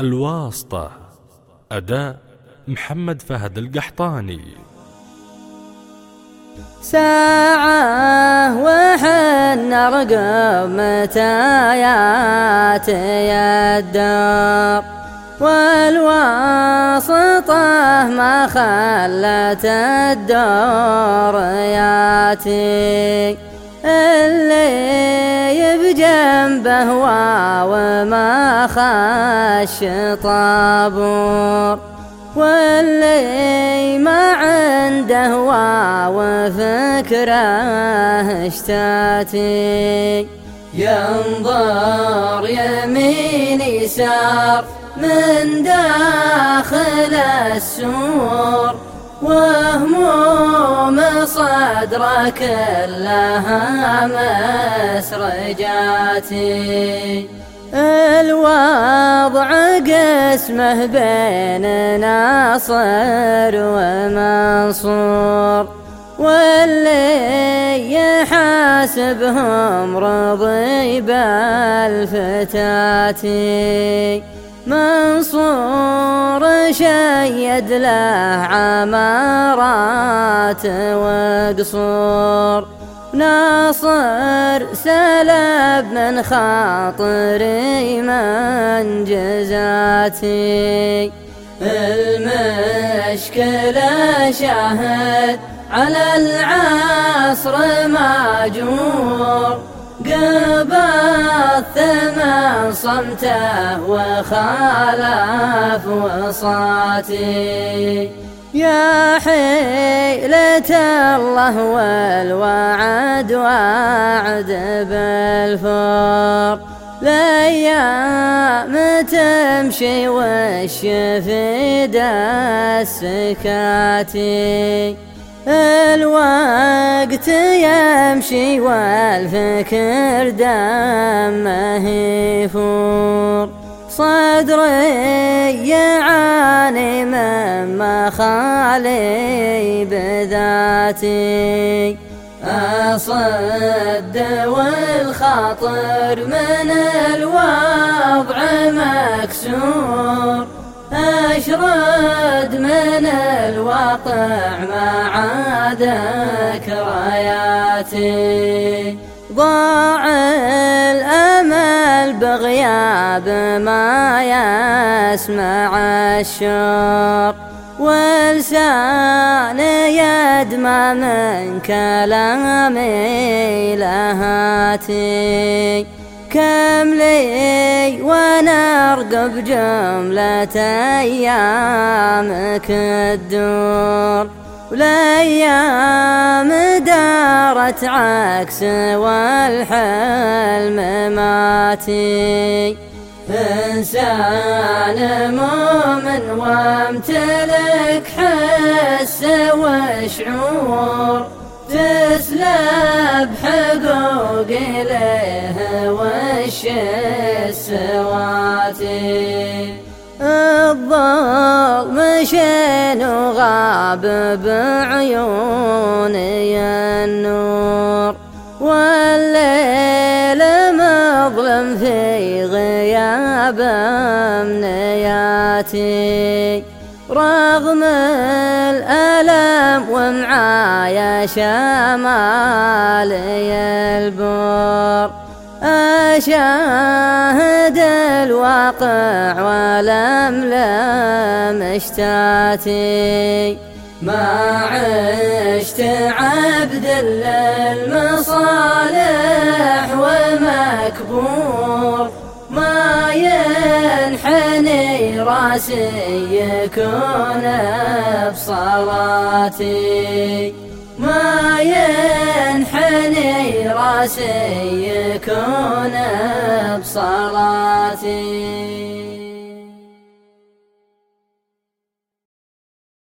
الواسطة أداء محمد فهد القحطاني. ساعة وحن رقب متى ياتي الدار والواسطة ما خلت الدور ياتي. اللي بجنبه وما خش طابور. واللي ما عنده وفكره اشتاتي. ينظر يمين يسار من داخل السور. وهموم صدر كلها مسرجاتي الوضع قسمه بين ناصر ومنصور. واللي يحاسبهم رضي بالفتاتي. منصور شيد له عمارات وقصور. ناصر سلب من خاطري من جزاتي المشكلة شاهد على العصر ماجور. قبل ثمن صمته وخالف وصاتي يا حيلة الله والوعد وعد بالفور الأيام تمشي والشفيد السكاتي. الوقت يمشي والفكر دمه يفور. صدري يعاني مما خالي بذاتي. أصد والخاطر من الوضع مكسور. أشرد من الواقع مع ذكرياتي ضاع الأمل بغياب ما يسمع الشوق ولسان يدمى من كلامي لهاتي كم لي وأنا ارقب جملة ايامك الدور والايام دارت عكس والحلم ماتي. إنسان مؤمن وامتلك حس وشعور. تسلب حقوقي له وش السواتي الظلم شين وغاب بعيوني النور؟ والليل مظلم في غياب أمنياتي رغم الألم ومعايا شمالي البور أشاهد الواقع ولملم اشتاتي. ما عشت عبد للمصالح ومكبور ما ينحني رأسي يكون بصلاتي ما ينحني راسي يكون بصلاتي.